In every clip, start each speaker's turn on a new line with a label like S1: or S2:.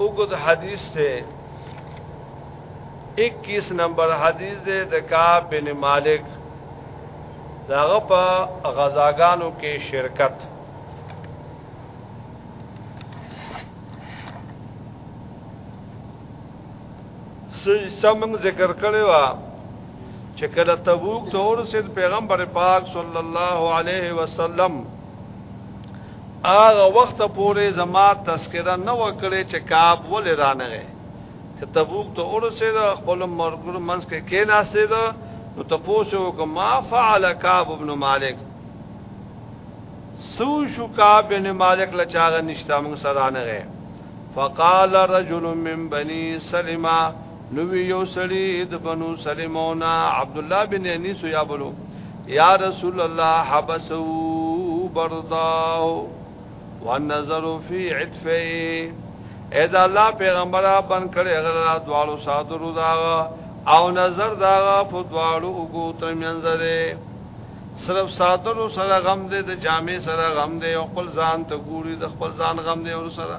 S1: اوګد حدیث ته 21 نمبر حدیث ده د کعب بن مالک داغه په غزاګانو کې شرکت سمنګ ذکر کړی و چې کله تبوک ته ورسید پیغمبر پاک صلی الله علیه وسلم هغه وخت پورې زما تذکره نه وکړي چې کعب ولې رانغه چې تبوک ته ورسې دا خپل مرګور منځ کې کې ناشته دا نو تاسو وکم ما فعل کعب ابن مالک سو شو کعب ابن مالک لچاغه نشته موږ سره نه غه فقال رجل من بني سلمہ نو وی یو سړی د بنو سلمونا عبد الله بن انیس یا بلو یا رسول الله حبسو برداه والنظر فی عطفه اذا الله پیغمبره بن کړي غلا دوالو صادرو دا او نظر دا په دوالو وګو تر منځره صرف صادرو سره غم دې د جامع سره غم دې او خپل ځان ته ګوري د خپل ځان غم دې او سره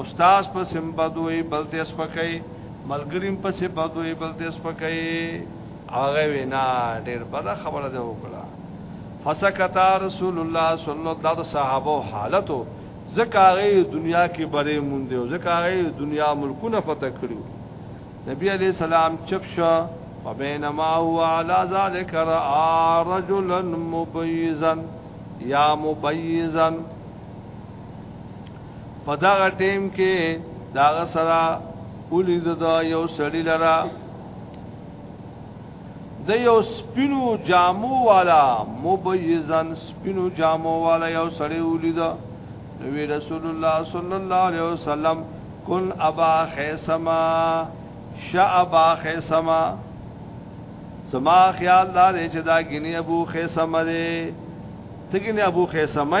S1: استاد په سم بدوي بل دې سپکای ملګریم په سم بدوي بل دې سپکای هغه وینا ډېر بد خبره ده وکړه فسکت رسول الله صلی الله علیه وسلم صحابه حالتو زکاغه دنیا کې بره مونږ دی زکاغه دنیا ملکونه فتح کړو نبی علیہ السلام چپ شو وبینما هو علی ذلک را رجلا مبیزا یا مبیزا په دغه ټیم کې داغه سره اولی دا یو سړی لرا د یو سپینو جامو والا مبیزن سپینو جامو والا یو سړی اولی دا نبی رسول الله صلی الله علیه وسلم کن ابا خیسما شعبا خیسما سما خیال دا دی چې دا غنی ابو خیسما دی ته غنی ابو خیسما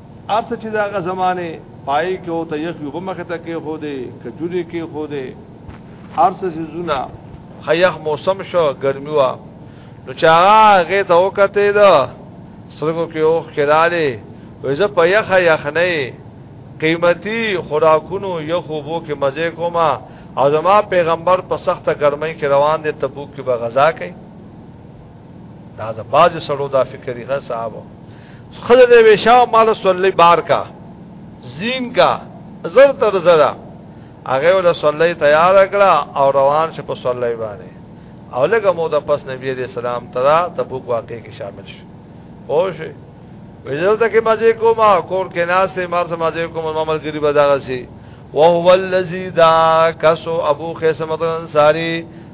S1: ارڅ چې دا غ زمانه پای کې او ته یخ یو بمخه ته کې خو دې کجوري کې خو دې ارڅ چې زونه خیخ موسم شو ګرمي وا نو چا هغه ته وکته دا سرګو کې او خلاله وځه په یخ یخ نه قیمتي خوراکونو یخو بو کې مزه کوما او زما پیغمبر په سخته ګرمۍ کې روان دي تبوک کې به غزا کوي دا د باج سړو دا فکرې غا صاحب خزه دې وشاو مال صلی بار کا زین کا زر تر زرا هغه ول صلی تیار کړه او روان شه په صلی باندې او لګه مو د پس نبی دې سلام ترا تبوک واقع کې شامل شو او شه ویل ته کې مزه کوما کور کې ناس ته مار سم مزه کوم ما مل غریب داغه سي وهو الذی دا کسو ابو خیسمت الانصاری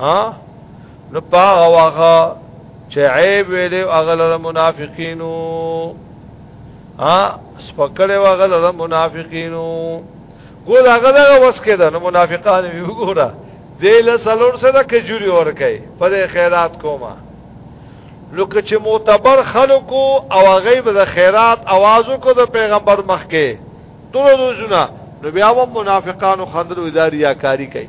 S1: ها نو پاغه واغه چې عیب ویلې اغل منافقینو ها سپکړې واغل منافقینو ګور هغه دا وس کېده نو منافقان وی وګوره دې له سلور سره کجوري ور کوي په خیرات کومه لکه چې معتبر خلکو او هغه به د خیرات आवाज کو د پیغمبر مخ کې ټول روزونه نو بیا و منافقانو خندل اداري یا کاری کوي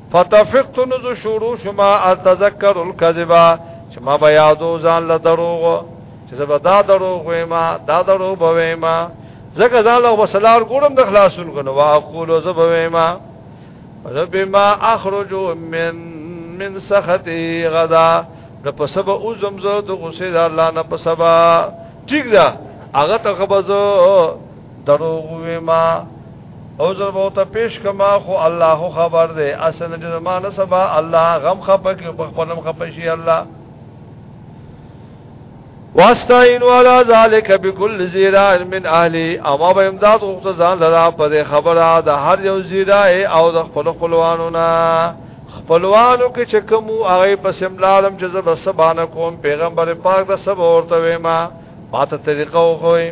S1: فتفقت نز شروع شما اتذکر الكذبا چې ما به یادو ځان له دروغ چې زه به دا دروغ وایم دا دروغ به وایم زکه ځان له وسلار ګورم د خلاصون کنه واقول زه به وایم رب ما اخرج من من سخطي غدا د په سبا او زمزه د غصه د الله نه په سبا ټیک ده هغه ته خبزو دروغ وې ما عذر به ته پیش کما خو الله خبر دی اسن چې زمانه سبا الله غم خپه کې په خپلم خپه شي الله واستعين ولا ذلك بكل زيرا من اهلي اما به امداد غوښته ځان لرا په خبره د هر یو زیرا او د خپل خپلوانو نه خپلوانو کې چې کوم هغه په سملالم چې زب سبانه کوم پیغمبر پاک د سب اورته وېما ماته طریقه وخوي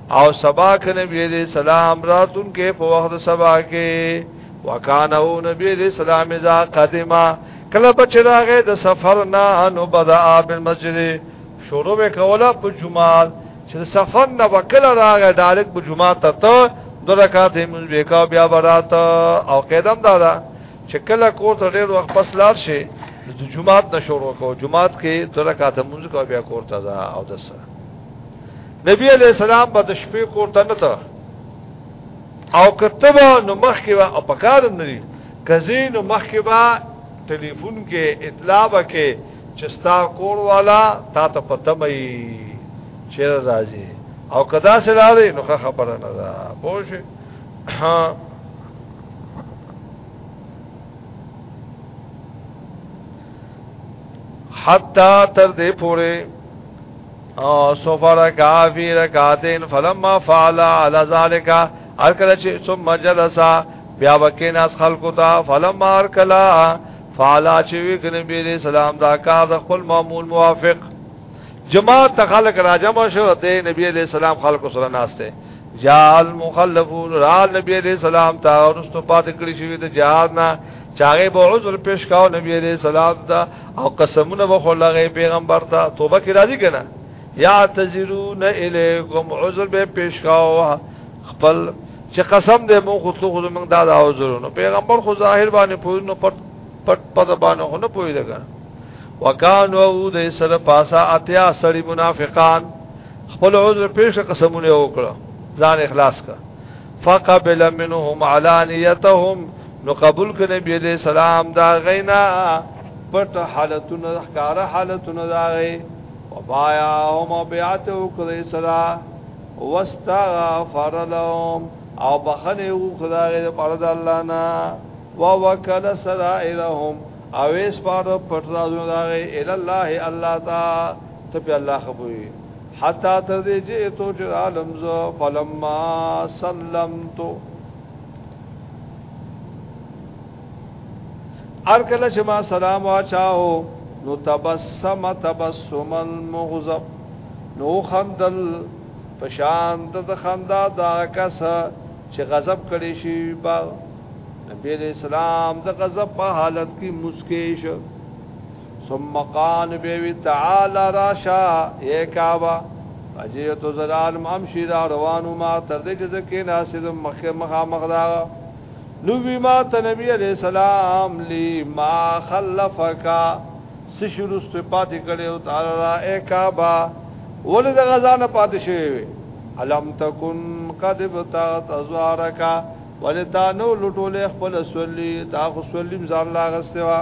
S1: او سبا کې نبی علیہ السلام راتون کې په وخت سبا کې وکانو نبی علیہ السلام اذا قدما کله په چراغه د سفر نه انو بدا بالمسجد شروع وکوله په جمعه چې سفر نه وکړه راغه ډایرک په جمعه ته ته دو رکعات موږ وکاو بیا برات او قدم دادا چې کله کور ته ډیر وخت پس لار شي د جمعه نه شروع کو جمعه کې دو رکعات موږ کو بیا کور ته او دسه نبی علیہ السلام به د شپې کور ته نه ته او کتبه نو مخ کې به او پکار نه دي کزي نو مخ کې به ټلیفون کې اطلاع وکې چې ستا کور والا تا ته پته مې چیر راځي او کدا سره راځي نو خبره نه ده پوه شئ حتا تر دې پوره او سفر کا فی رکعتین فلما فعل على ذلك ارکل چې ثم جلس بیا وکین اس خلق تا فلما ارکلا فعل چې وی کنه بیر سلام دا کا د خپل معمول موافق جماعت خلق راجم شو ته نبی علیہ السلام خلق سره ناشته جال مخلفون را نبی علیہ السلام تا ورستو پات کړی شوی ته جهاد نه چاغه به عذر پیش کاو نبی علیہ السلام ته او قسمونه به خو لغه پیغمبر ته توبه کی راضی کنه یا تزرون الیکم عذر به پیش کاو خپل چې قسم دې مو خو خو موږ دا دا عذر نو پیغمبر خو ظاهر باندې پوه نو پټ پټ پد باندې خو نه پوي دا وکانو او دې سره پاسا اتیا سړي منافقان خپل عذر پیش قسمونه وکړه ځان اخلاص کړه فقبل منهم علانيتهم نو قبول کړي نبی عليه السلام دا غینا پټ حالتونه ښکار حالتونه دا غي وبايعهم بيعت وکړي سره واستغفر لهم او بخنه وکړي د پاره د الله نه ووکل سرائرهم او اس پاره پټ رازونه دا غي ال الله الله تا ته په الله خبري حتا تر دې چې اتو چې عالم زو فلما سلمتو ار کله چې ما سلام واچاو نو تبسم تبسم المغضب نو خندل پشان د خندا دا کس چې غضب کړي شي با نبی اسلام د غضب په حالت کې مسکیش ثم قال بيوي تعالى راشا اے کعبه اجیت زلال امشي را روانو ما تر دې چې زکه ناسید مخ مخ مخدا نو وی ما ته نبی عليه السلام لی ما خلفک سشرست پاتې کړي او تعالی را اے کعبه ولې د غزا نه پاتې شوی علم تکن قد بتات ازوارک ولتا نو لټولې خپل سولې تا خو سولې ځان لا غستوا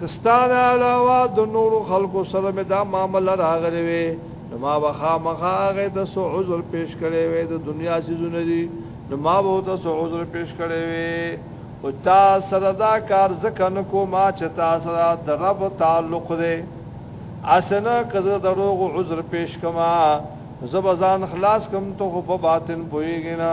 S1: کستانه علاوه د نورو خلکو سره مې دا معامله راغلې وي نو ما به خامخا هغه ته څه عذر پیش کړی وي د دنیا سيزونه دي نو ما به ته څه عذر پیش کړی وي او تا سره دا کار ځکه نه کوم چې تا سره د رب تعلق دی اسنه کزه دروغ عذر پیش کما زبزان خلاص کم ته په باطن پويګنا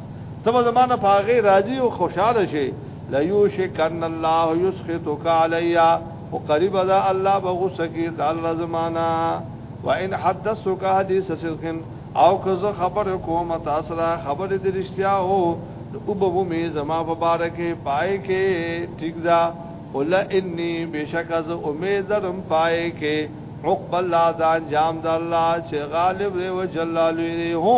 S1: ته به زمانه په هغه راضي او خوشاله شي لا یوشکن الله یسخطک علیا او قریب ده الله به غصه کی تعالی زمانہ وان حدثک حدیث صدق او که زه خبر کوم تاسو را خبر دې رښتیا او او به مې زما په بار کې پای کې ټیک دا قل انی بشک از امید درم پای کې عقب الله دا انجام د الله چې غالب دی او جلاله دی هو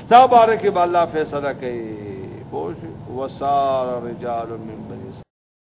S1: دا باره کې به الله فیصله کوي پوه وسار رجال من بني